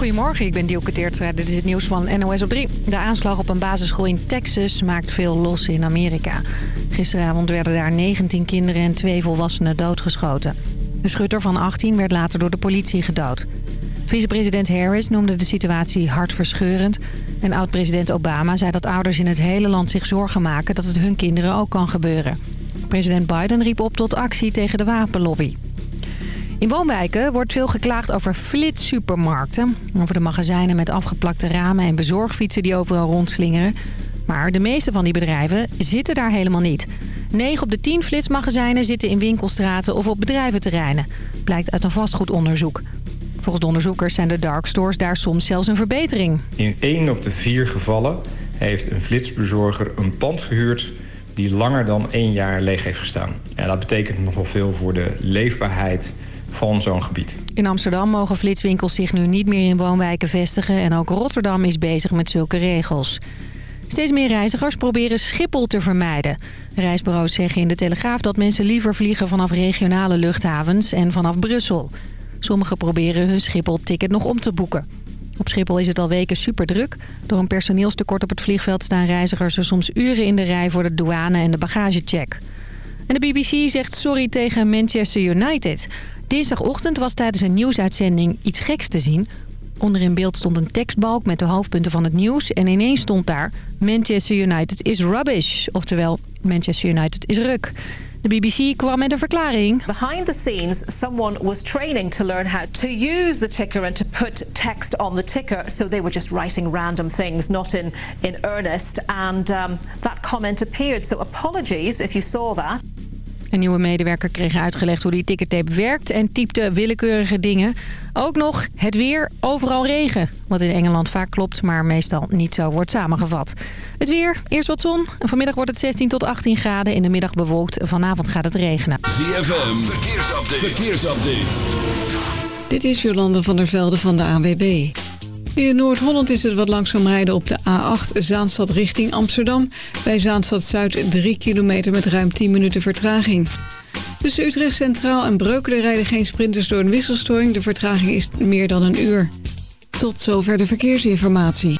Goedemorgen, ik ben Dielke Teertra. Dit is het nieuws van NOS op 3. De aanslag op een basisschool in Texas maakt veel los in Amerika. Gisteravond werden daar 19 kinderen en twee volwassenen doodgeschoten. De schutter van 18 werd later door de politie gedood. Vicepresident Harris noemde de situatie hartverscheurend. En oud-president Obama zei dat ouders in het hele land zich zorgen maken... dat het hun kinderen ook kan gebeuren. President Biden riep op tot actie tegen de wapenlobby. In woonwijken wordt veel geklaagd over flitssupermarkten. Over de magazijnen met afgeplakte ramen en bezorgfietsen die overal rondslingeren. Maar de meeste van die bedrijven zitten daar helemaal niet. 9 op de 10 flitsmagazijnen zitten in winkelstraten of op bedrijventerreinen. Blijkt uit een vastgoedonderzoek. Volgens de onderzoekers zijn de darkstores daar soms zelfs een verbetering. In 1 op de 4 gevallen heeft een flitsbezorger een pand gehuurd die langer dan één jaar leeg heeft gestaan. Ja, dat betekent nogal veel voor de leefbaarheid van zo'n gebied. In Amsterdam mogen flitswinkels zich nu niet meer in woonwijken vestigen... en ook Rotterdam is bezig met zulke regels. Steeds meer reizigers proberen Schiphol te vermijden. Reisbureaus zeggen in de Telegraaf dat mensen liever vliegen vanaf regionale luchthavens en vanaf Brussel. Sommigen proberen hun Schiphol-ticket nog om te boeken. Op Schiphol is het al weken superdruk. Door een personeelstekort op het vliegveld staan reizigers er soms uren in de rij voor de douane en de bagagecheck. En de BBC zegt sorry tegen Manchester United. Dinsdagochtend was tijdens een nieuwsuitzending iets geks te zien. Onder in beeld stond een tekstbalk met de hoofdpunten van het nieuws. En ineens stond daar Manchester United is rubbish. Oftewel, Manchester United is ruk. De BBC kwam met een verklaring. Behind the scenes, someone was training to learn how to use the ticker and to put text on the ticker. So they were just writing random things, not in, in earnest. And um, that comment appeared. So apologies if you saw that. Een nieuwe medewerker kreeg uitgelegd hoe die tickettape werkt en typte willekeurige dingen. Ook nog het weer, overal regen. Wat in Engeland vaak klopt, maar meestal niet zo wordt samengevat. Het weer, eerst wat zon. Vanmiddag wordt het 16 tot 18 graden. In de middag bewolkt. Vanavond gaat het regenen. ZFM, verkeersupdate. verkeersupdate. Dit is Jolande van der Velde van de ANWB. In Noord-Holland is het wat langzaam rijden op de A8 Zaanstad richting Amsterdam. Bij Zaanstad Zuid 3 kilometer met ruim 10 minuten vertraging. Tussen Utrecht Centraal en Breukelen rijden geen sprinters door een wisselstoring. De vertraging is meer dan een uur. Tot zover de verkeersinformatie.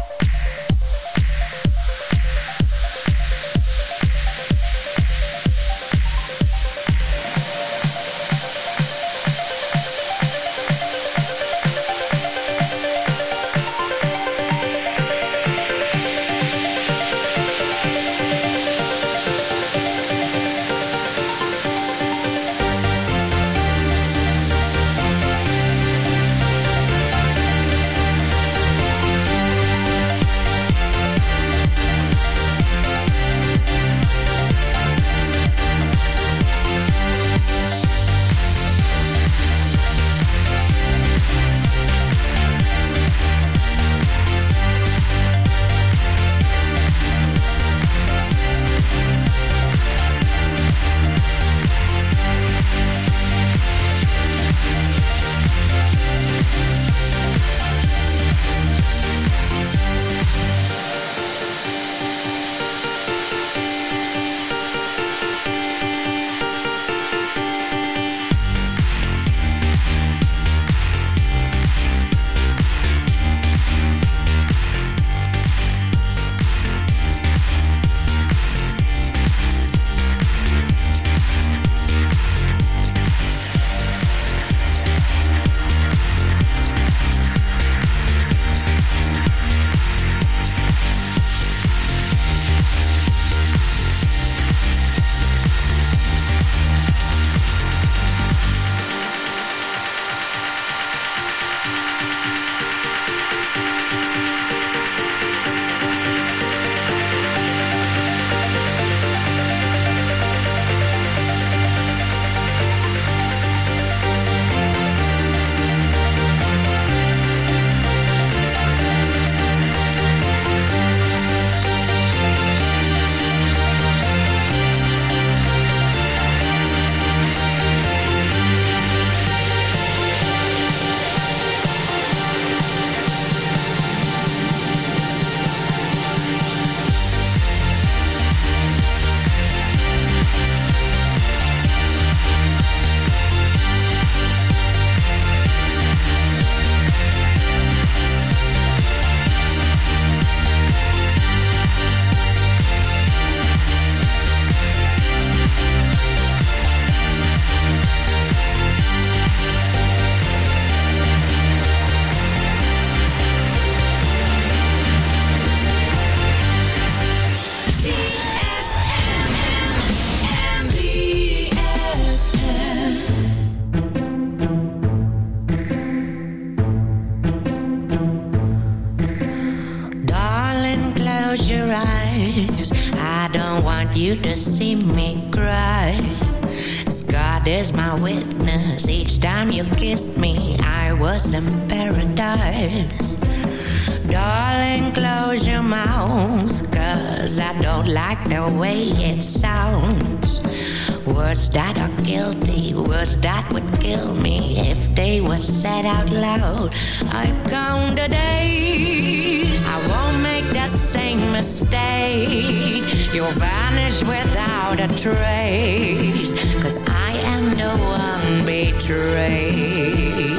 Words that are guilty, words that would kill me if they were said out loud. I count the days, I won't make the same mistake. You'll vanish without a trace, cause I am the one betrayed.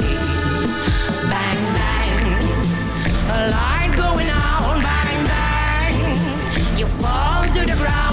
Bang, bang, a light going on, bang, bang. You fall to the ground,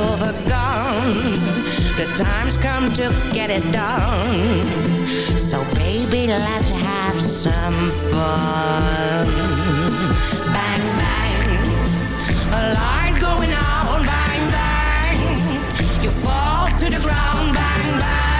silver gun. The time's come to get it done. So, baby, let's have some fun. Bang, bang, a light going on, bang, bang. You fall to the ground, bang, bang.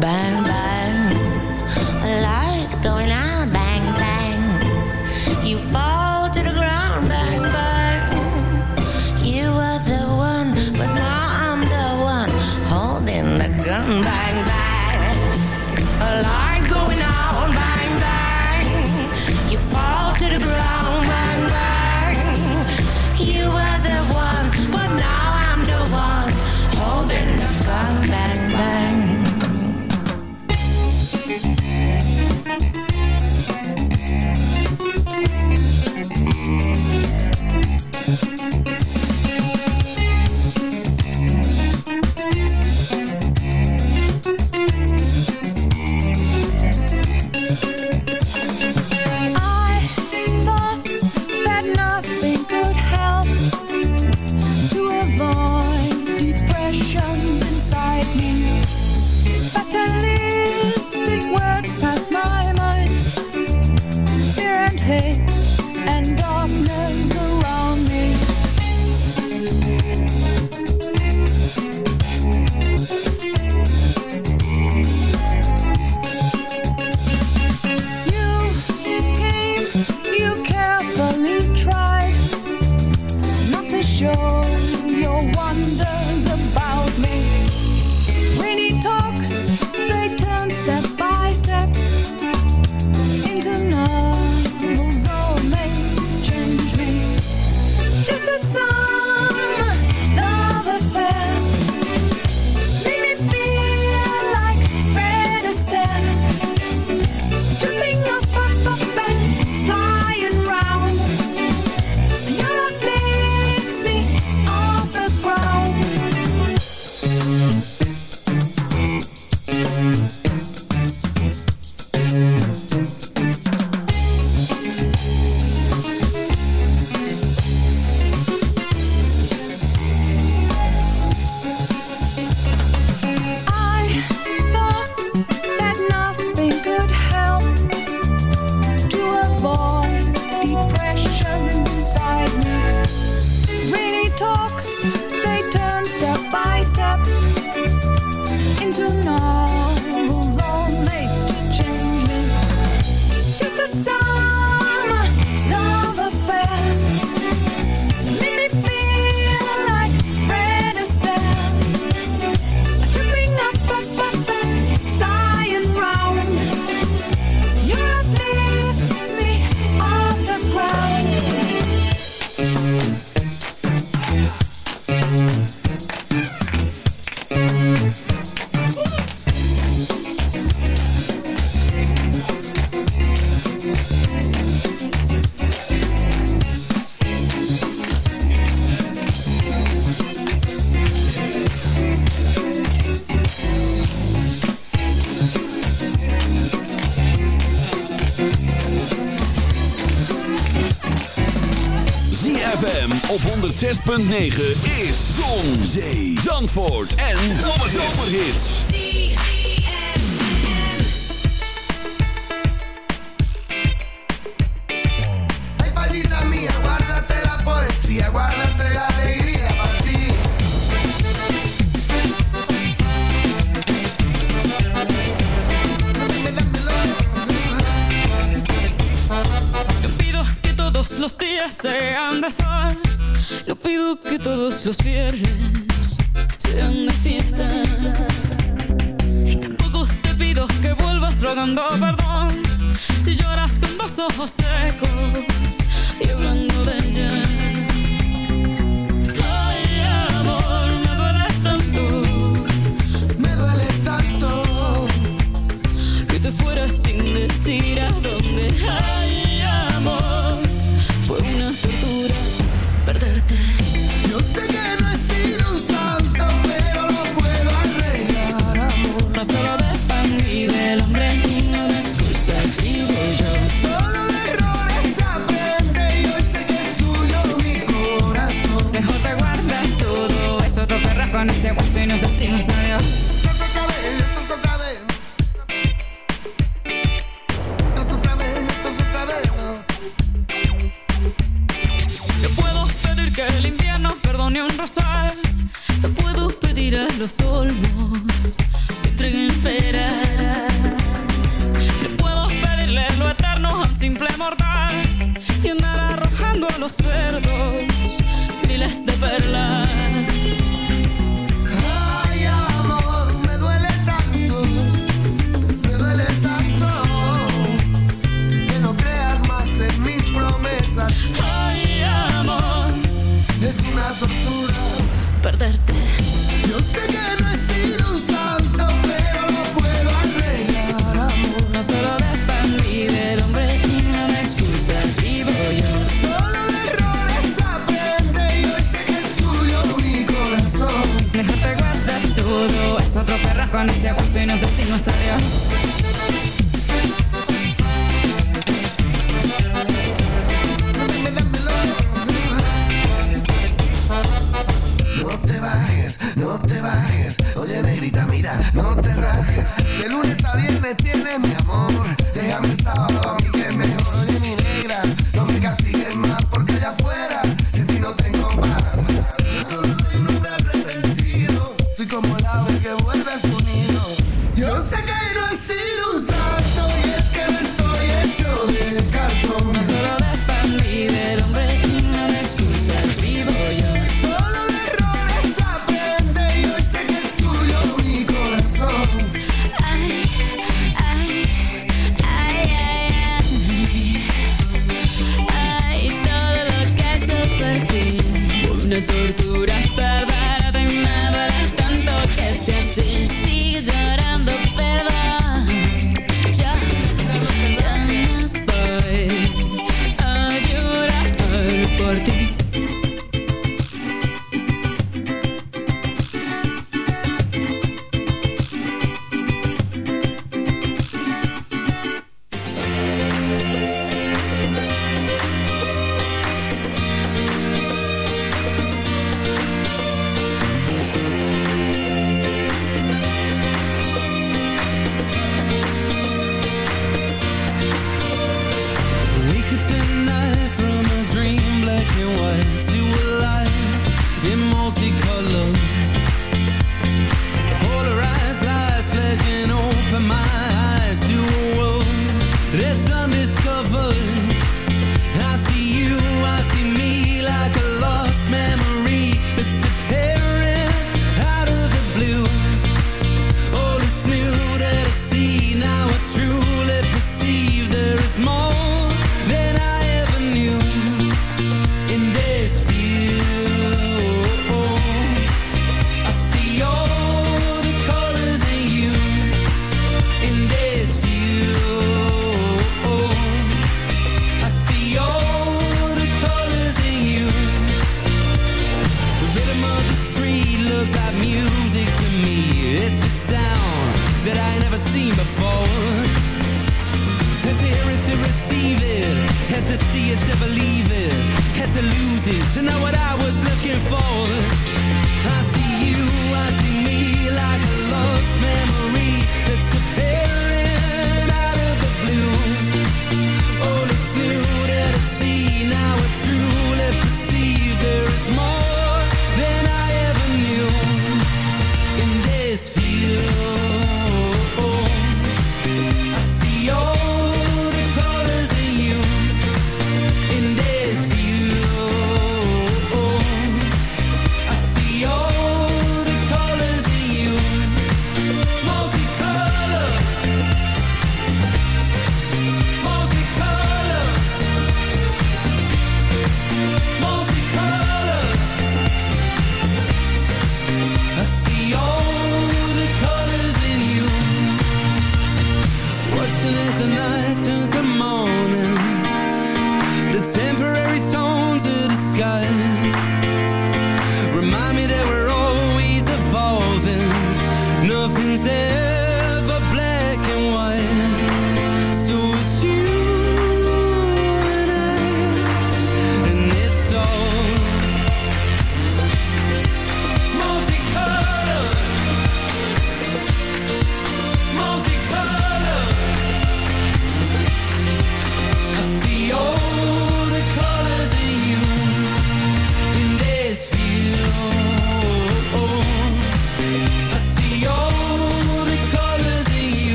bye bye. .9 is Zon, Zee, Zandvoort en zomerhit. te fueras sin decir a dónde. Ay, amor, fue una tortura perderte. Yo sé que no he sido un santo, pero lo puedo arreglar, amor. No solo de pan vive el hombre, no de excusas vivo yo. Solo de errores aprende y hoy sé que es tuyo mi corazón. Mejor te guardas todo eso, te con ese guaso y nos decimos adiós.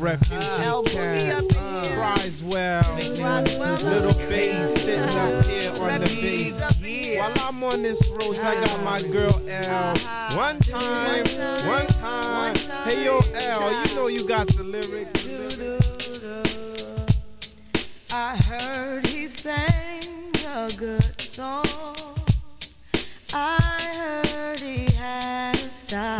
Clef Refugee Camp, Criswell, Little Bass sitting up here on the bass. While I'm on this road, I got my uh-huh. girl L. One time, one time. Hey yo, L, you know you got the lyrics. I heard he sang a good song. I heard he had a style.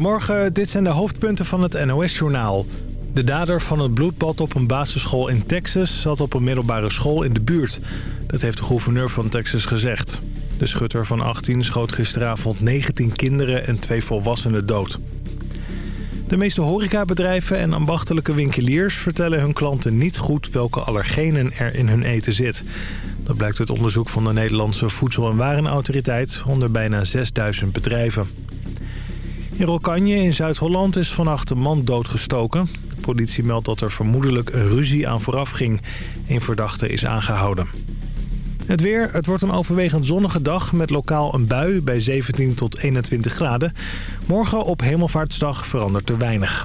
Goedemorgen, dit zijn de hoofdpunten van het NOS-journaal. De dader van het bloedbad op een basisschool in Texas zat op een middelbare school in de buurt. Dat heeft de gouverneur van Texas gezegd. De schutter van 18 schoot gisteravond 19 kinderen en twee volwassenen dood. De meeste horecabedrijven en ambachtelijke winkeliers vertellen hun klanten niet goed welke allergenen er in hun eten zit. Dat blijkt uit onderzoek van de Nederlandse Voedsel- en Warenautoriteit onder bijna 6000 bedrijven. In Rokanje in Zuid-Holland is vannacht een man doodgestoken. De politie meldt dat er vermoedelijk een ruzie aan vooraf ging. Een verdachte is aangehouden. Het weer, het wordt een overwegend zonnige dag met lokaal een bui bij 17 tot 21 graden. Morgen op Hemelvaartsdag verandert er weinig.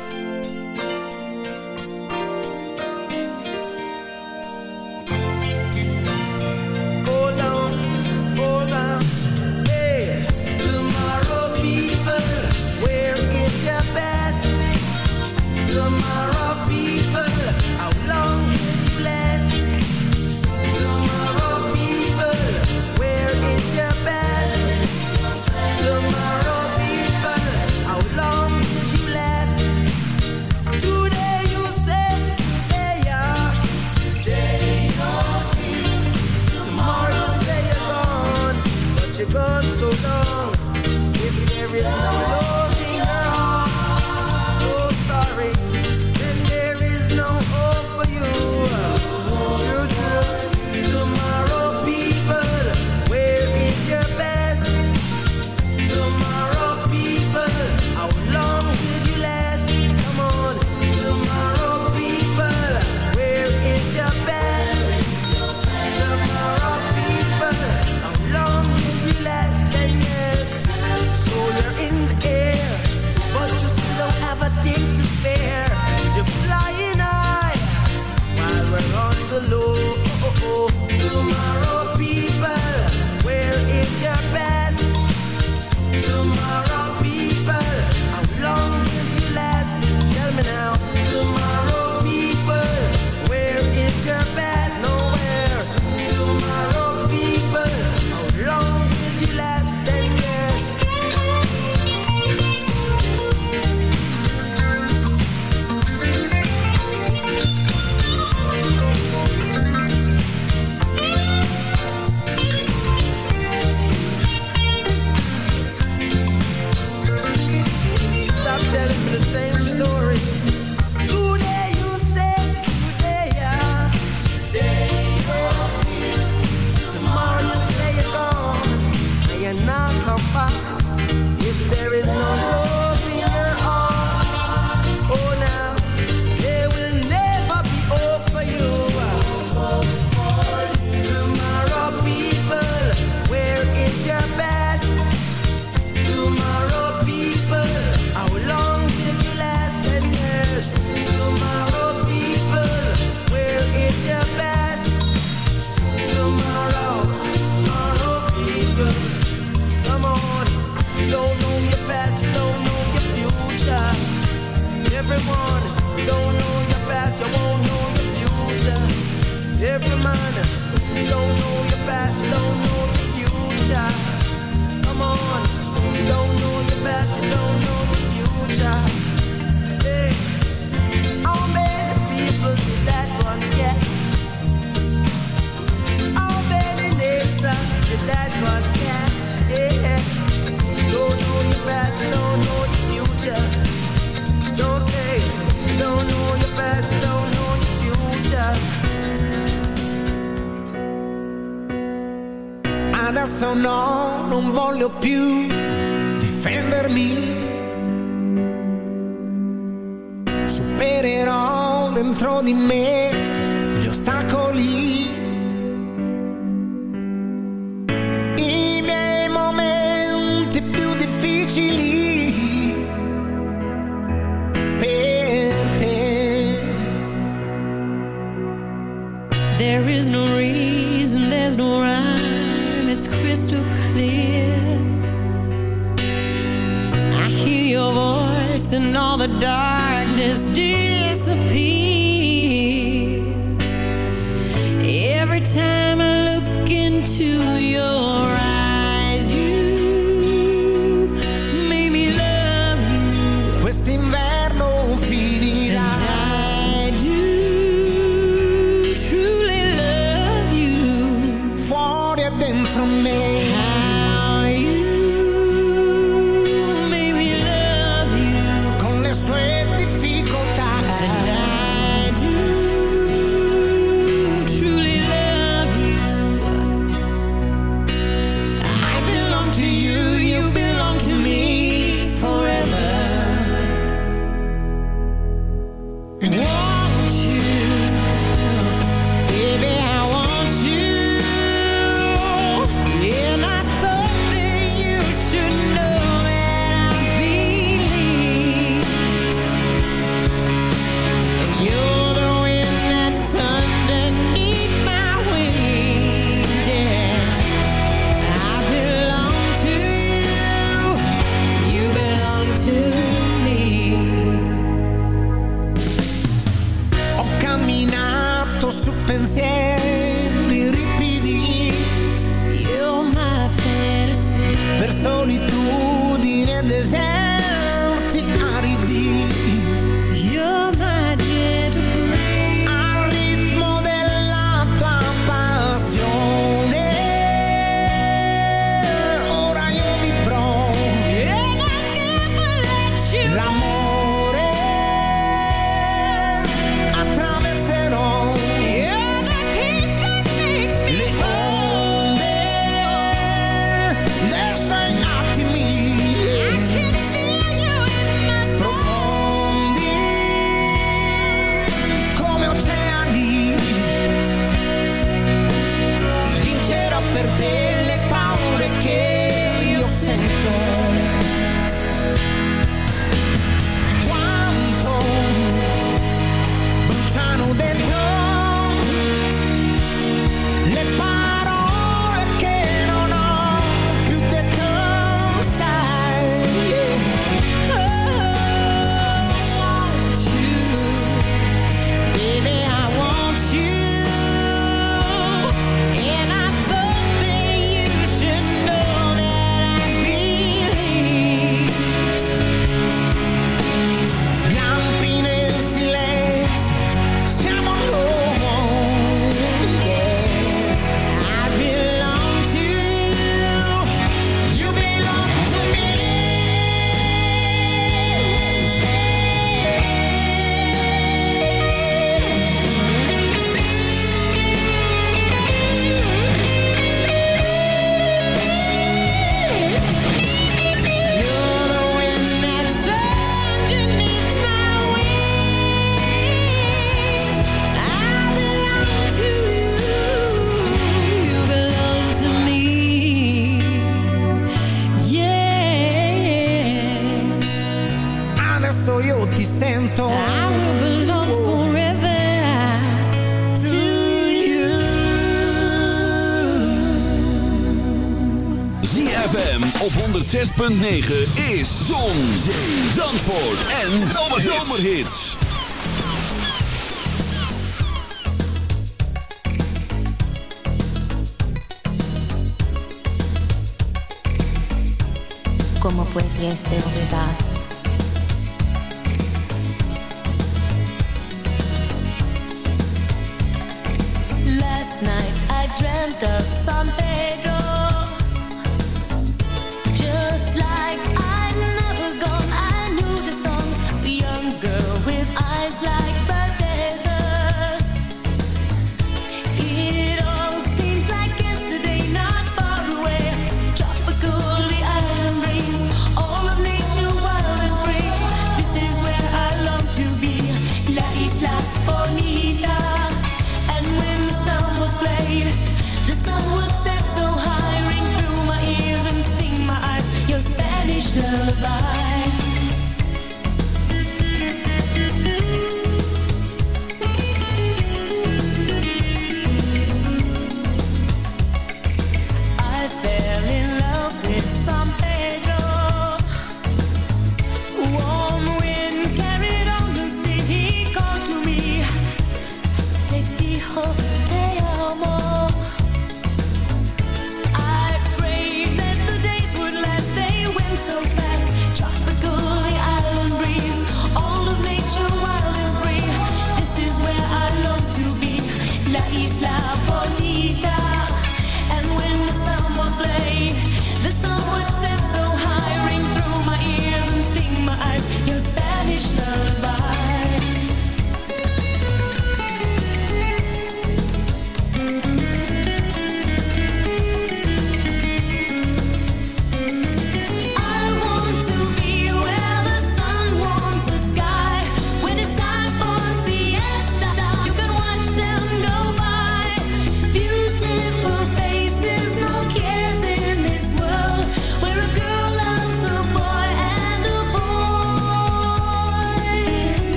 106.9